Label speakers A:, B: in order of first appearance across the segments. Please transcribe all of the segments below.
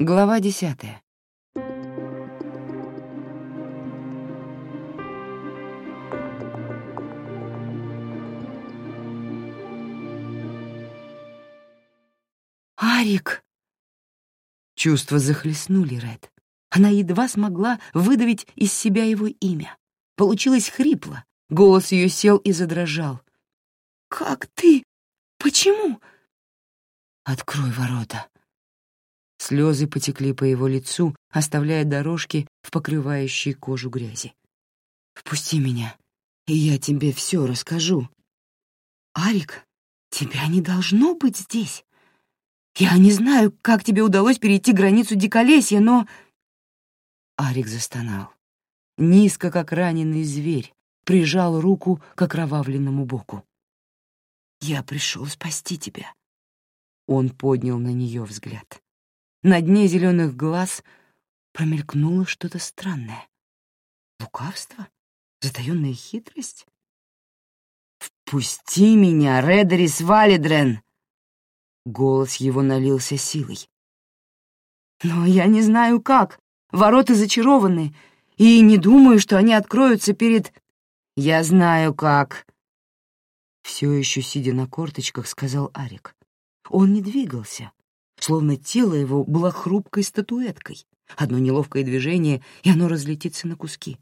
A: Глава десятая. «Арик!» Чувства захлестнули Ред. Она едва смогла выдавить из себя его имя. Получилось хрипло. Голос ее сел и задрожал. «Как ты? Почему?» «Открой ворота». Слезы потекли по его лицу, оставляя дорожки в покрывающей кожу грязи. «Впусти меня, и я тебе все расскажу». «Арик, тебя не должно быть здесь. Я не знаю, как тебе удалось перейти границу диколесья, но...» Арик застонал. Низко, как раненый зверь, прижал руку к окровавленному боку. «Я пришел спасти тебя». Он поднял на нее взгляд. На дне зеленых глаз промелькнуло что-то странное. Лукавство? Затаённая хитрость? «Впусти меня, Редерис Валидрен!» Голос его налился силой. «Но я не знаю как. Ворота зачарованы, и не думаю, что они откроются перед...» «Я знаю как», — все еще сидя на корточках, сказал Арик. Он не двигался, словно тело его было хрупкой статуэткой. Одно неловкое движение, и оно разлетится на куски.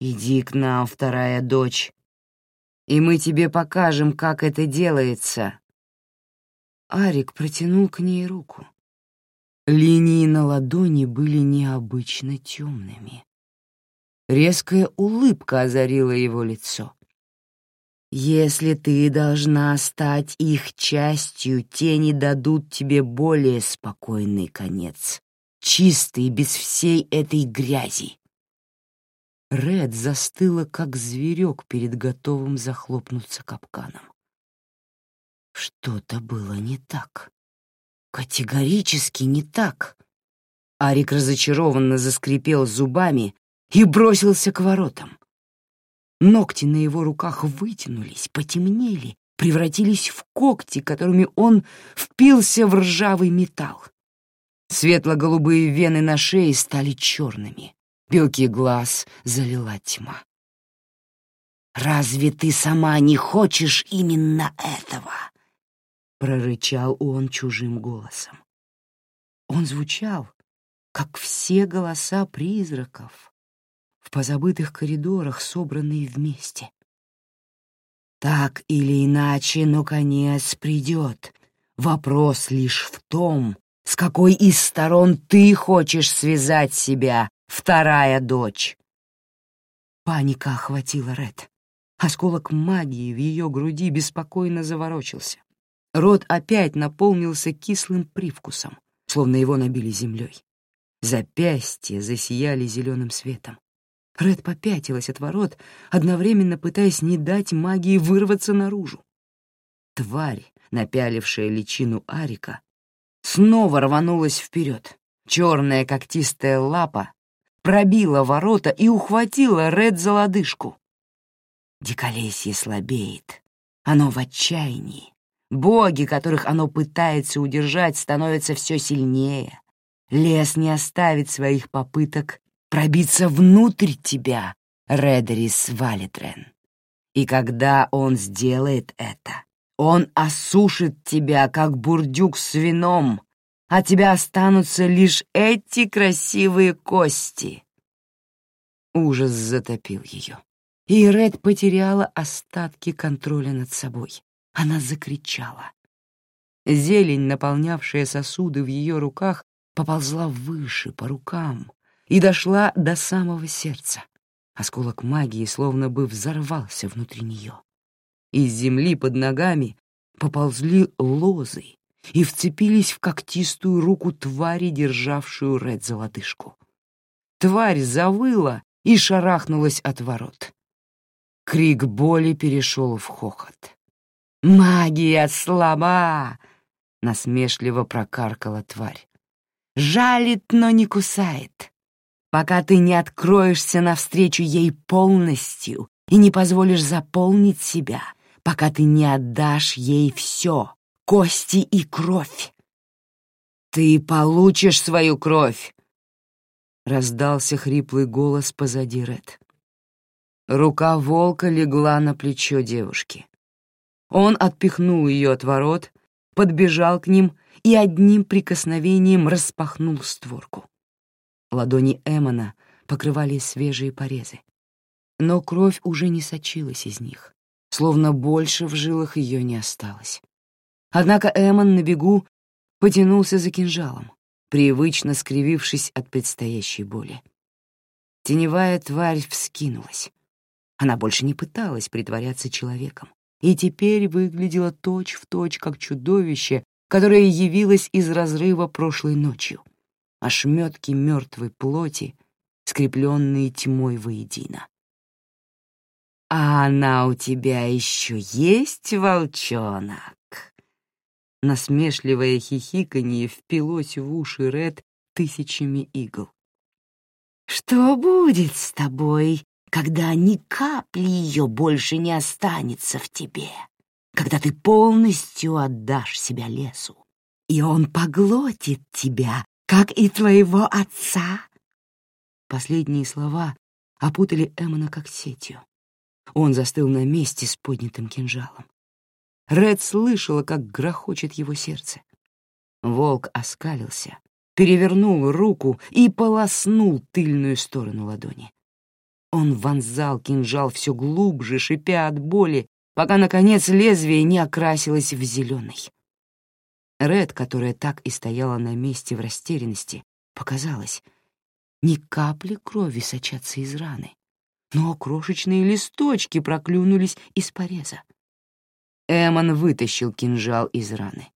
A: «Иди к нам, вторая дочь, и мы тебе покажем, как это делается». Арик протянул к ней руку. Линии на ладони были необычно темными. Резкая улыбка озарила его лицо. «Если ты должна стать их частью, тени дадут тебе более спокойный конец, чистый, без всей этой грязи». Ред застыла, как зверек перед готовым захлопнуться капканом. Что-то было не так. Категорически не так. Арик разочарованно заскрипел зубами и бросился к воротам. Ногти на его руках вытянулись, потемнели, превратились в когти, которыми он впился в ржавый металл. Светло-голубые вены на шее стали черными, белки глаз залила тьма. «Разве ты сама не хочешь именно этого?» прорычал он чужим голосом. Он звучал, как все голоса призраков в позабытых коридорах, собранные вместе. Так или иначе, но конец придет. Вопрос лишь в том, с какой из сторон ты хочешь связать себя, вторая дочь. Паника охватила Ред. Осколок магии в ее груди беспокойно заворочился. Рот опять наполнился кислым привкусом, словно его набили землей. Запястья засияли зеленым светом. Ред попятилась от ворот, одновременно пытаясь не дать магии вырваться наружу. Тварь, напялившая личину Арика, снова рванулась вперед. Черная когтистая лапа пробила ворота и ухватила Ред за лодыжку. Диколесье слабеет. Оно в отчаянии. Боги, которых оно пытается удержать, становятся все сильнее. Лес не оставит своих попыток пробиться внутрь тебя, Редерис Валитрен. И когда он сделает это, он осушит тебя, как бурдюк с вином, а тебя останутся лишь эти красивые кости. Ужас затопил ее, и Ред потеряла остатки контроля над собой. Она закричала. Зелень, наполнявшая сосуды в ее руках, поползла выше, по рукам, и дошла до самого сердца. Осколок магии словно бы взорвался внутри нее. Из земли под ногами поползли лозы и вцепились в когтистую руку твари, державшую Ред за лодыжку. Тварь завыла и шарахнулась от ворот. Крик боли перешел в хохот. «Магия слаба!» — насмешливо прокаркала тварь. «Жалит, но не кусает. Пока ты не откроешься навстречу ей полностью и не позволишь заполнить себя, пока ты не отдашь ей все — кости и кровь». «Ты получишь свою кровь!» — раздался хриплый голос позади Ред. Рука волка легла на плечо девушки. Он отпихнул ее от ворот, подбежал к ним и одним прикосновением распахнул створку. Ладони Эмона покрывали свежие порезы, но кровь уже не сочилась из них, словно больше в жилах ее не осталось. Однако Эмон на бегу потянулся за кинжалом, привычно скривившись от предстоящей боли. Теневая тварь вскинулась. Она больше не пыталась притворяться человеком и теперь выглядела точь-в-точь, точь, как чудовище, которое явилось из разрыва прошлой ночью. Ошметки мертвой плоти, скрепленные тьмой воедино. «А она у тебя еще есть, волчонок?» Насмешливое хихиканье впилось в уши Ред тысячами игл. «Что будет с тобой, когда ни капли ее больше не останется в тебе, когда ты полностью отдашь себя лесу, и он поглотит тебя, как и твоего отца?» Последние слова опутали Эммона как сетью. Он застыл на месте с поднятым кинжалом. Ред слышала, как грохочет его сердце. Волк оскалился, перевернул руку и полоснул тыльную сторону ладони. Он вонзал кинжал все глубже, шипя от боли, пока, наконец, лезвие не окрасилось в зеленый. Ред, которая так и стояла на месте в растерянности, показалось, ни капли крови сочатся из раны, но крошечные листочки проклюнулись из пореза. Эмон вытащил кинжал из раны.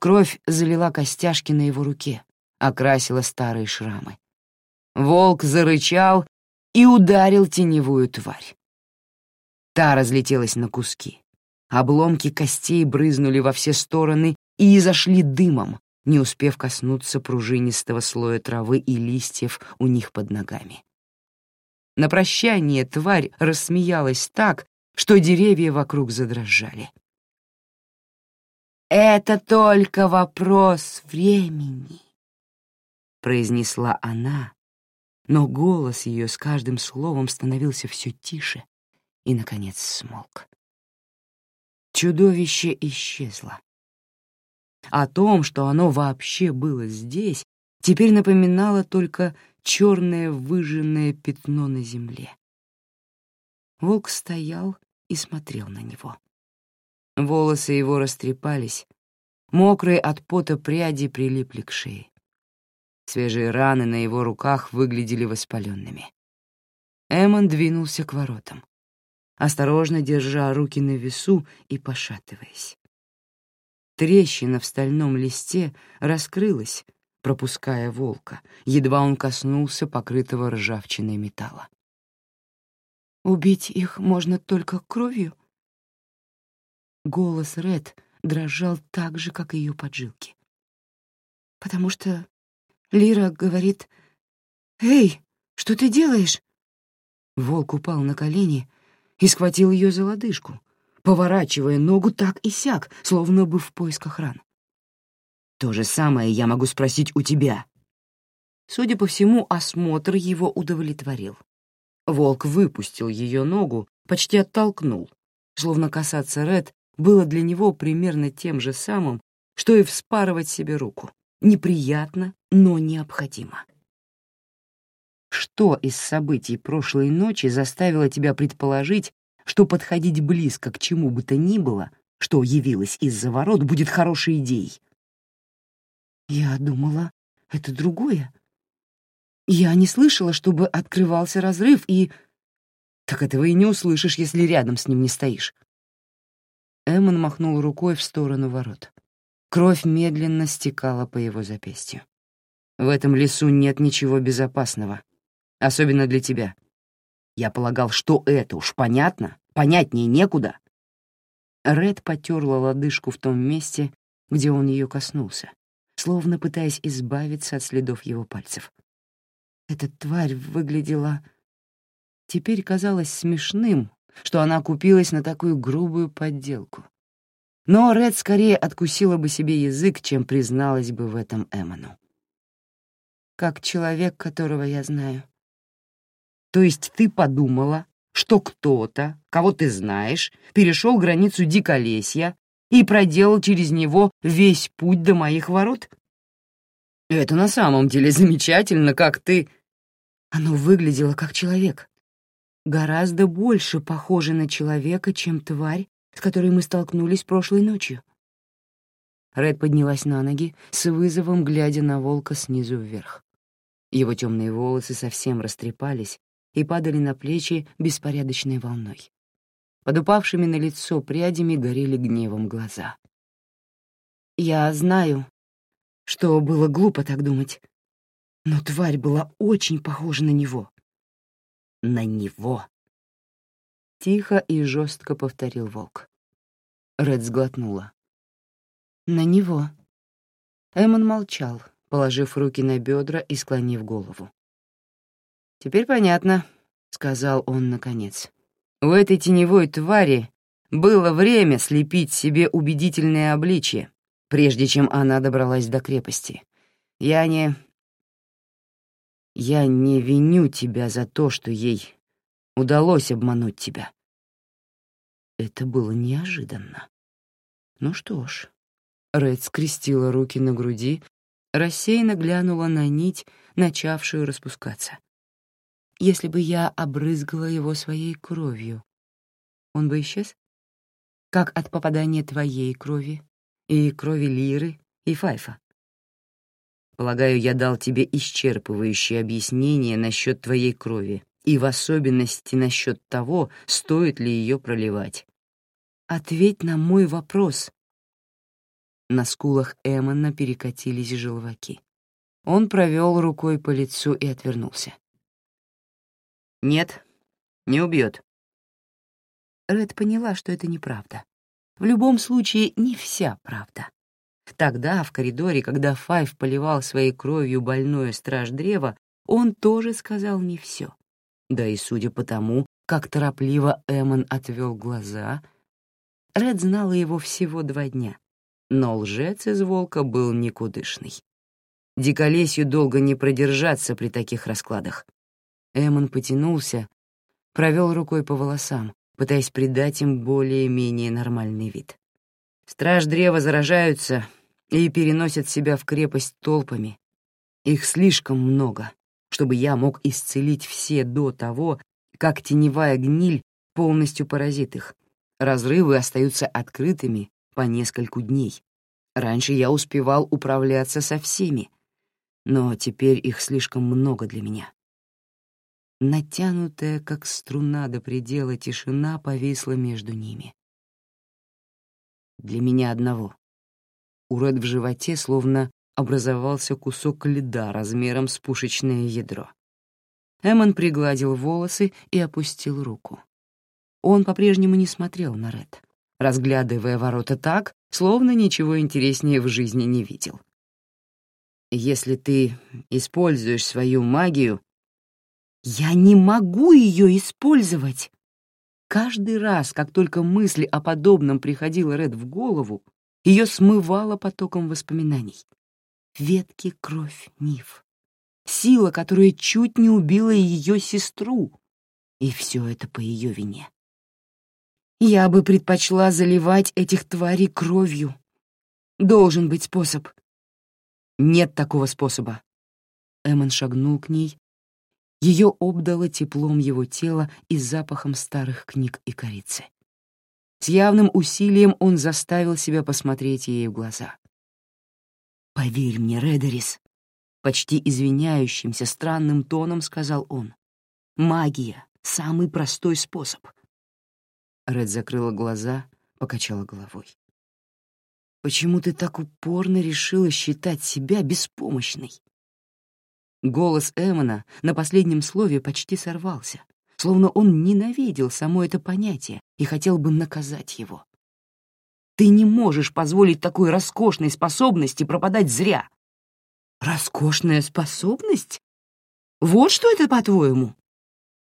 A: Кровь залила костяшки на его руке, окрасила старые шрамы. Волк зарычал и ударил теневую тварь. Та разлетелась на куски. Обломки костей брызнули во все стороны и изошли дымом, не успев коснуться пружинистого слоя травы и листьев у них под ногами. На прощание тварь рассмеялась так, что деревья вокруг задрожали. «Это только вопрос времени», — произнесла она, но голос ее с каждым словом становился все тише и, наконец, смолк. Чудовище исчезло. О том, что оно вообще было здесь, теперь напоминало только черное выжженное пятно на земле. Волк стоял и смотрел на него. Волосы его растрепались, мокрые от пота пряди прилипли к шее. Свежие раны на его руках выглядели воспаленными. Эммон двинулся к воротам, осторожно держа руки на весу и пошатываясь. Трещина в стальном листе раскрылась, пропуская волка, едва он коснулся покрытого ржавчиной металла. «Убить их можно только кровью?» Голос Ред дрожал так же, как и ее поджилки. «Потому что Лира говорит, «Эй, что ты делаешь?» Волк упал на колени и схватил ее за лодыжку, поворачивая ногу так и сяк, словно бы в поисках ран. «То же самое я могу спросить у тебя». Судя по всему, осмотр его удовлетворил. Волк выпустил ее ногу, почти оттолкнул, словно касаться Ред было для него примерно тем же самым, что и вспарывать себе руку. Неприятно, но необходимо. Что из событий прошлой ночи заставило тебя предположить, что подходить близко к чему бы то ни было, что явилось из-за ворот, будет хорошей идеей? Я думала, это другое. Я не слышала, чтобы открывался разрыв, и... Так этого и не услышишь, если рядом с ним не стоишь. Эммон махнул рукой в сторону ворот. Кровь медленно стекала по его запястью. «В этом лесу нет ничего безопасного, особенно для тебя. Я полагал, что это уж понятно, понятнее некуда». Ред потерла лодыжку в том месте, где он ее коснулся, словно пытаясь избавиться от следов его пальцев. Эта тварь выглядела... Теперь казалось смешным, что она купилась на такую грубую подделку. но Ред скорее откусила бы себе язык, чем призналась бы в этом Эмону. «Как человек, которого я знаю». «То есть ты подумала, что кто-то, кого ты знаешь, перешел границу диколесья и проделал через него весь путь до моих ворот? Это на самом деле замечательно, как ты...» Оно выглядело как человек. Гораздо больше похоже на человека, чем тварь, с которой мы столкнулись прошлой ночью. Ред поднялась на ноги, с вызовом глядя на волка снизу вверх. Его темные волосы совсем растрепались и падали на плечи беспорядочной волной. Под упавшими на лицо прядями горели гневом глаза. «Я знаю, что было глупо так думать, но тварь была очень похожа на него». «На него!» Тихо и жестко повторил волк. Ред сглотнула. «На него». Эмон молчал, положив руки на бедра и склонив голову. «Теперь понятно», — сказал он наконец. «У этой теневой твари было время слепить себе убедительное обличье, прежде чем она добралась до крепости. Я не... Я не виню тебя за то, что ей удалось обмануть тебя. Это было неожиданно. Ну что ж, Ред скрестила руки на груди, рассеянно глянула на нить, начавшую распускаться. Если бы я обрызгала его своей кровью, он бы исчез? Как от попадания твоей крови и крови Лиры и Файфа. Полагаю, я дал тебе исчерпывающее объяснение насчет твоей крови и в особенности насчет того, стоит ли ее проливать. Ответь на мой вопрос. На скулах Эммона перекатились желваки. Он провел рукой по лицу и отвернулся. «Нет, не убьет». Ред поняла, что это неправда. В любом случае, не вся правда. Тогда, в коридоре, когда Файв поливал своей кровью больное страж древа, он тоже сказал не все. Да и судя по тому, как торопливо Эмон отвел глаза, Ред знала его всего два дня, но лжец из волка был никудышный. Диколесью долго не продержаться при таких раскладах. Эмон потянулся, провел рукой по волосам, пытаясь придать им более-менее нормальный вид. Страж древа заражаются и переносят себя в крепость толпами. Их слишком много, чтобы я мог исцелить все до того, как теневая гниль полностью поразит их. Разрывы остаются открытыми по нескольку дней. Раньше я успевал управляться со всеми, но теперь их слишком много для меня. Натянутая, как струна до предела, тишина повисла между ними. Для меня одного. У Ред в животе словно образовался кусок льда размером с пушечное ядро. Эммон пригладил волосы и опустил руку. Он по-прежнему не смотрел на Ред, разглядывая ворота так, словно ничего интереснее в жизни не видел. «Если ты используешь свою магию...» «Я не могу ее использовать!» Каждый раз, как только мысль о подобном приходила Ред в голову, ее смывало потоком воспоминаний ветки кровь Нив. Сила, которая чуть не убила ее сестру. И все это по ее вине. Я бы предпочла заливать этих тварей кровью. Должен быть способ. Нет такого способа. Эммон шагнул к ней. Ее обдало теплом его тела и запахом старых книг и корицы. С явным усилием он заставил себя посмотреть ей в глаза. «Поверь мне, Редерис», — почти извиняющимся странным тоном сказал он. «Магия — самый простой способ». Ред закрыла глаза, покачала головой. «Почему ты так упорно решила считать себя беспомощной?» Голос Эмона на последнем слове почти сорвался, словно он ненавидел само это понятие и хотел бы наказать его. Ты не можешь позволить такой роскошной способности пропадать зря. Роскошная способность? Вот что это, по-твоему?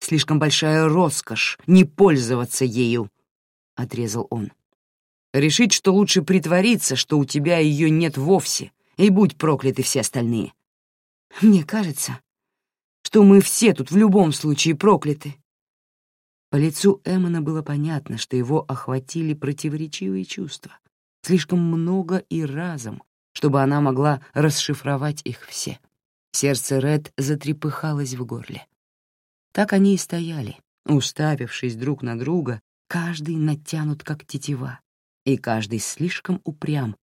A: Слишком большая роскошь не пользоваться ею, — отрезал он. Решить, что лучше притвориться, что у тебя ее нет вовсе, и будь прокляты все остальные. Мне кажется, что мы все тут в любом случае прокляты. По лицу Эммона было понятно, что его охватили противоречивые чувства. Слишком много и разом, чтобы она могла расшифровать их все. Сердце Ред затрепыхалось в горле. Так они и стояли, уставившись друг на друга, каждый натянут как тетива, и каждый слишком упрям,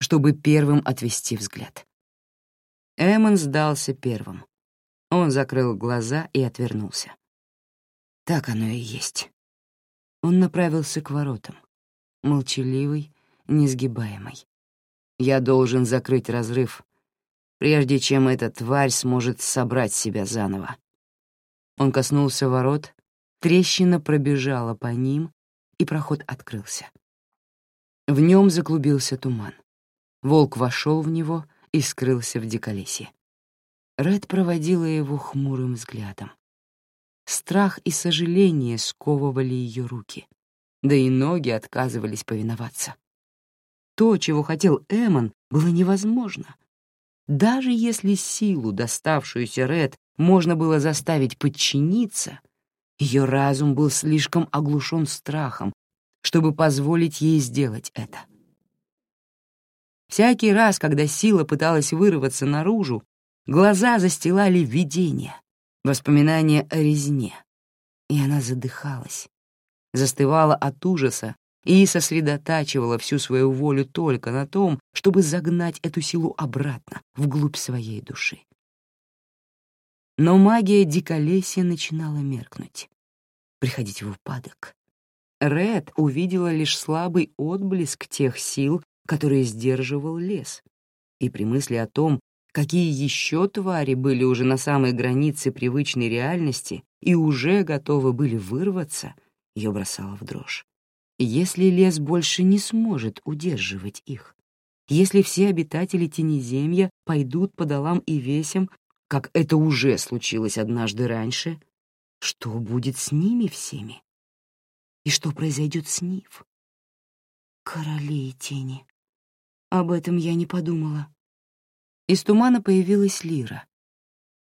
A: чтобы первым отвести взгляд. Эммон сдался первым. Он закрыл глаза и отвернулся. Так оно и есть. Он направился к воротам, молчаливый, несгибаемый. Я должен закрыть разрыв, прежде чем эта тварь сможет собрать себя заново. Он коснулся ворот, трещина пробежала по ним, и проход открылся. В нем заклубился туман. Волк вошел в него и скрылся в диколесье. Ред проводила его хмурым взглядом. Страх и сожаление сковывали ее руки, да и ноги отказывались повиноваться. То, чего хотел Эмон, было невозможно. Даже если силу, доставшуюся Ред, можно было заставить подчиниться, ее разум был слишком оглушен страхом, чтобы позволить ей сделать это. Всякий раз, когда сила пыталась вырваться наружу, глаза застилали видения, воспоминания о резне, и она задыхалась, застывала от ужаса и сосредотачивала всю свою волю только на том, чтобы загнать эту силу обратно, вглубь своей души. Но магия диколесья начинала меркнуть, приходить в упадок. Ред увидела лишь слабый отблеск тех сил, которые сдерживал лес, и при мысли о том, какие еще твари были уже на самой границе привычной реальности и уже готовы были вырваться, ее бросало в дрожь. Если лес больше не сможет удерживать их, если все обитатели Тенеземья пойдут по долам и весям как это уже случилось однажды раньше, что будет с ними всеми? И что произойдет с Нив? Короли и тени. Об этом я не подумала. Из тумана появилась Лира.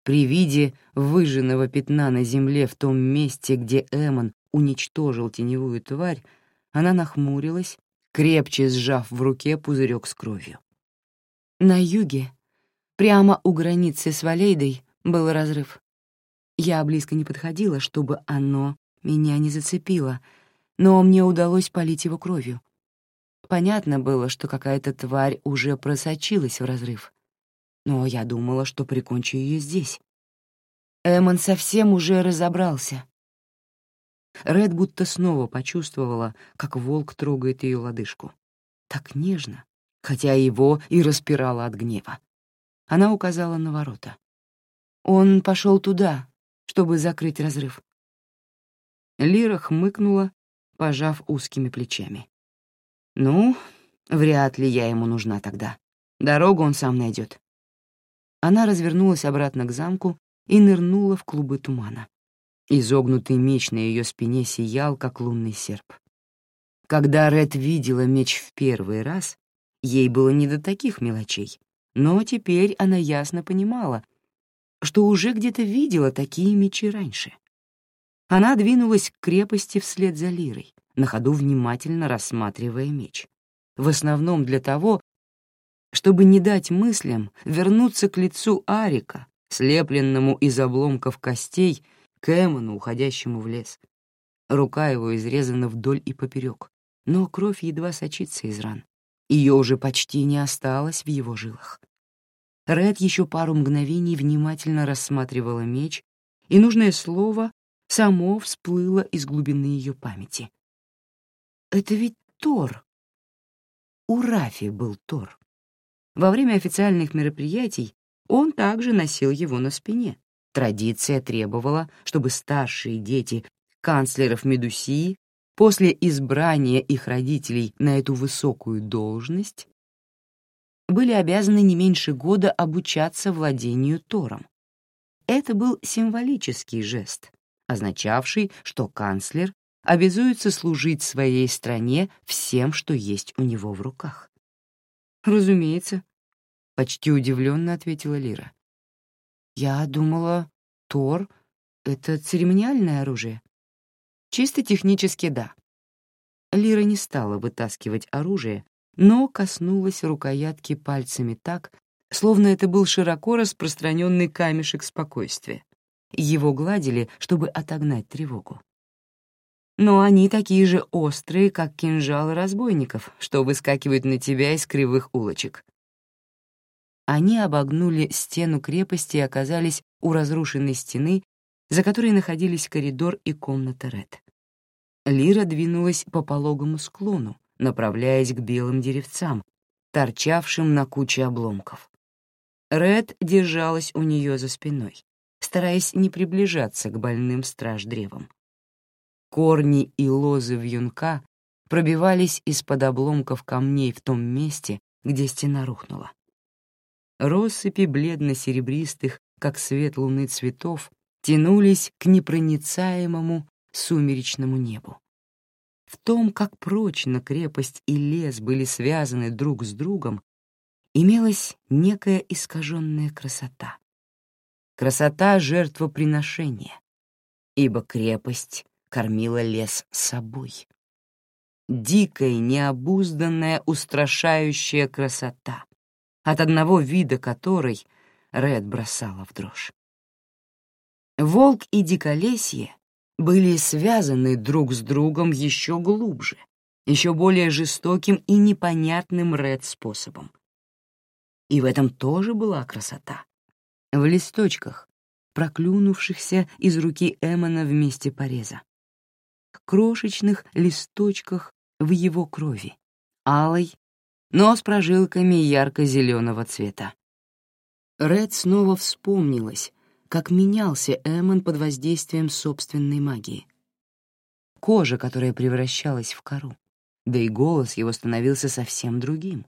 A: При виде выжженного пятна на земле в том месте, где Эмон уничтожил теневую тварь, она нахмурилась, крепче сжав в руке пузырек с кровью. На юге Прямо у границы с Валейдой был разрыв. Я близко не подходила, чтобы оно меня не зацепило, но мне удалось полить его кровью. Понятно было, что какая-то тварь уже просочилась в разрыв. Но я думала, что прикончу ее здесь. Эмон совсем уже разобрался. Ред будто снова почувствовала, как волк трогает ее лодыжку. Так нежно, хотя его и распирало от гнева. Она указала на ворота. Он пошел туда, чтобы закрыть разрыв. Лира хмыкнула, пожав узкими плечами. «Ну, вряд ли я ему нужна тогда. Дорогу он сам найдет». Она развернулась обратно к замку и нырнула в клубы тумана. Изогнутый меч на ее спине сиял, как лунный серп. Когда Ред видела меч в первый раз, ей было не до таких мелочей. Но теперь она ясно понимала, что уже где-то видела такие мечи раньше. Она двинулась к крепости вслед за Лирой, на ходу внимательно рассматривая меч. В основном для того, чтобы не дать мыслям вернуться к лицу Арика, слепленному из обломков костей, к Эмону, уходящему в лес. Рука его изрезана вдоль и поперек, но кровь едва сочится из ран. Ее уже почти не осталось в его жилах. Ред еще пару мгновений внимательно рассматривала меч, и нужное слово само всплыло из глубины ее памяти. «Это ведь Тор!» У Рафи был Тор. Во время официальных мероприятий он также носил его на спине. Традиция требовала, чтобы старшие дети канцлеров Медусии после избрания их родителей на эту высокую должность были обязаны не меньше года обучаться владению Тором. Это был символический жест, означавший, что канцлер обязуется служить своей стране всем, что есть у него в руках. «Разумеется», — почти удивленно ответила Лира. «Я думала, Тор — это церемониальное оружие». «Чисто технически, да». Лира не стала вытаскивать оружие, но коснулась рукоятки пальцами так, словно это был широко распространенный камешек спокойствия. Его гладили, чтобы отогнать тревогу. Но они такие же острые, как кинжалы разбойников, что выскакивают на тебя из кривых улочек. Они обогнули стену крепости и оказались у разрушенной стены, за которой находились коридор и комната Ред. Лира двинулась по пологому склону, направляясь к белым деревцам, торчавшим на куче обломков. Ред держалась у нее за спиной, стараясь не приближаться к больным страж-древам. Корни и лозы вьюнка пробивались из-под обломков камней в том месте, где стена рухнула. Россыпи бледно-серебристых, как свет луны цветов, тянулись к непроницаемому сумеречному небу. В том, как прочно крепость и лес были связаны друг с другом, имелась некая искаженная красота. Красота жертвоприношения, ибо крепость кормила лес собой. Дикая, необузданная, устрашающая красота, от одного вида которой Ред бросала в дрожь. Волк и диколесье были связаны друг с другом еще глубже, еще более жестоким и непонятным Ред способом. И в этом тоже была красота. В листочках, проклюнувшихся из руки Эммона вместе пореза. Крошечных листочках в его крови, алой, но с прожилками ярко-зеленого цвета. Ред снова вспомнилась, как менялся Эммон под воздействием собственной магии. Кожа, которая превращалась в кору, да и голос его становился совсем другим.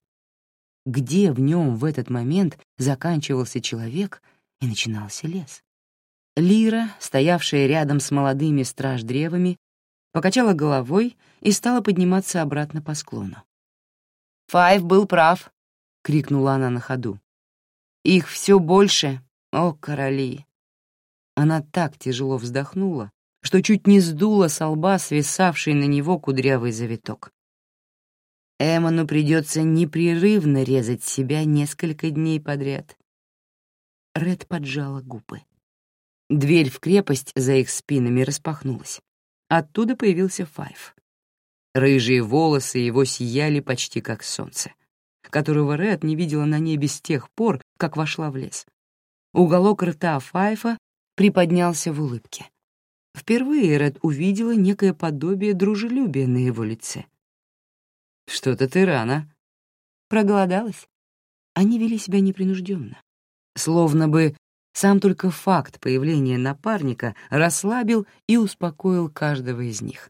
A: Где в нем в этот момент заканчивался человек и начинался лес? Лира, стоявшая рядом с молодыми страж-древами, покачала головой и стала подниматься обратно по склону. «Файв был прав», — крикнула она на ходу. «Их все больше, о, короли! Она так тяжело вздохнула, что чуть не сдула со лба свисавший на него кудрявый завиток. Эмону придется непрерывно резать себя несколько дней подряд. Ред поджала губы. Дверь в крепость за их спинами распахнулась. Оттуда появился Файв. Рыжие волосы его сияли почти как солнце, которого Ред не видела на небе с тех пор, как вошла в лес. Уголок рта Файфа приподнялся в улыбке. Впервые Ред увидела некое подобие дружелюбия на его лице. «Что-то ты рано». Проголодалась. Они вели себя непринужденно. Словно бы сам только факт появления напарника расслабил и успокоил каждого из них.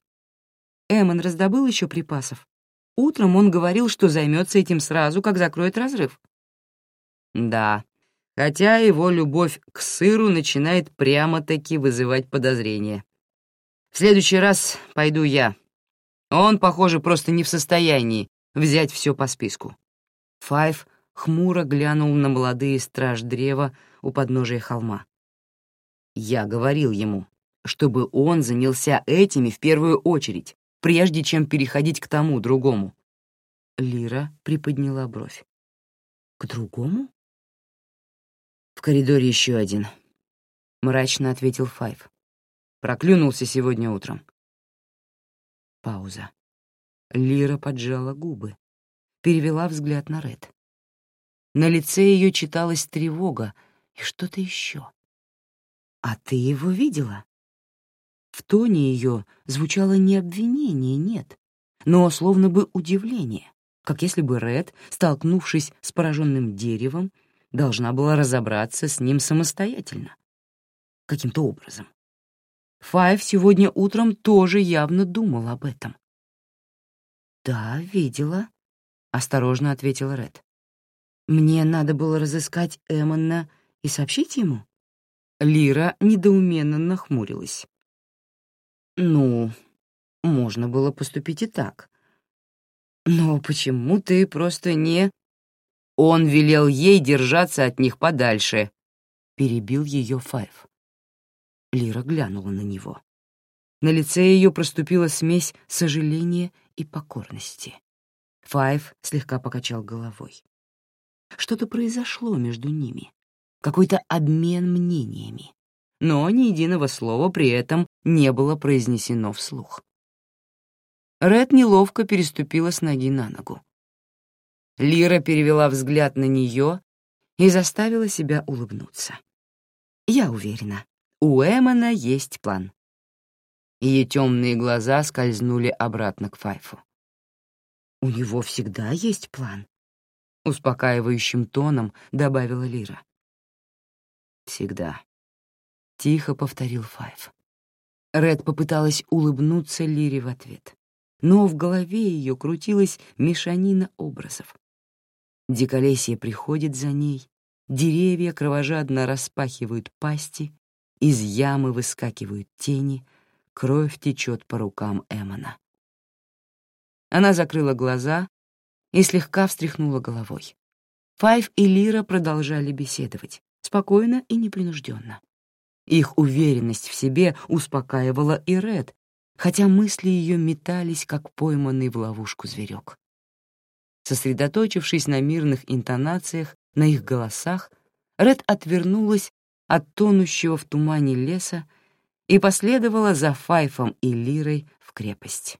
A: Эммон раздобыл еще припасов. Утром он говорил, что займется этим сразу, как закроет разрыв. Да, хотя его любовь к сыру начинает прямо-таки вызывать подозрения. В следующий раз пойду я. Он, похоже, просто не в состоянии взять все по списку. Файв хмуро глянул на молодые страж древа у подножия холма. Я говорил ему, чтобы он занялся этими в первую очередь, прежде чем переходить к тому другому. Лира приподняла бровь. К другому? «В коридоре еще один», — мрачно ответил Файв. «Проклюнулся сегодня утром». Пауза. Лира поджала губы, перевела взгляд на Ред. На лице ее читалась тревога и что-то еще. «А ты его видела?» В тоне ее звучало не обвинение, нет, но словно бы удивление, как если бы Ред, столкнувшись с пораженным деревом, должна была разобраться с ним самостоятельно. Каким-то образом. Файв сегодня утром тоже явно думал об этом. «Да, видела», — осторожно ответила Ред. «Мне надо было разыскать Эммона и сообщить ему?» Лира недоуменно нахмурилась. «Ну, можно было поступить и так. Но почему ты просто не... Он велел ей держаться от них подальше, перебил ее Файв. Лира глянула на него. На лице ее проступила смесь сожаления и покорности. Файв слегка покачал головой. Что-то произошло между ними, какой-то обмен мнениями, но ни единого слова при этом не было произнесено вслух. Ред неловко переступила с ноги на ногу. Лира перевела взгляд на нее и заставила себя улыбнуться. «Я уверена, у Эмона есть план». Ее темные глаза скользнули обратно к Файфу. «У него всегда есть план», — успокаивающим тоном добавила Лира. «Всегда», — тихо повторил Файф. Ред попыталась улыбнуться Лире в ответ, но в голове ее крутилась мешанина образов. Диколесье приходит за ней, деревья кровожадно распахивают пасти, из ямы выскакивают тени, кровь течет по рукам Эмона. Она закрыла глаза и слегка встряхнула головой. Файв и Лира продолжали беседовать, спокойно и непринужденно. Их уверенность в себе успокаивала и Ред, хотя мысли ее метались, как пойманный в ловушку зверек. Сосредоточившись на мирных интонациях, на их голосах, Ред отвернулась от тонущего в тумане леса и последовала за Файфом и Лирой в крепость.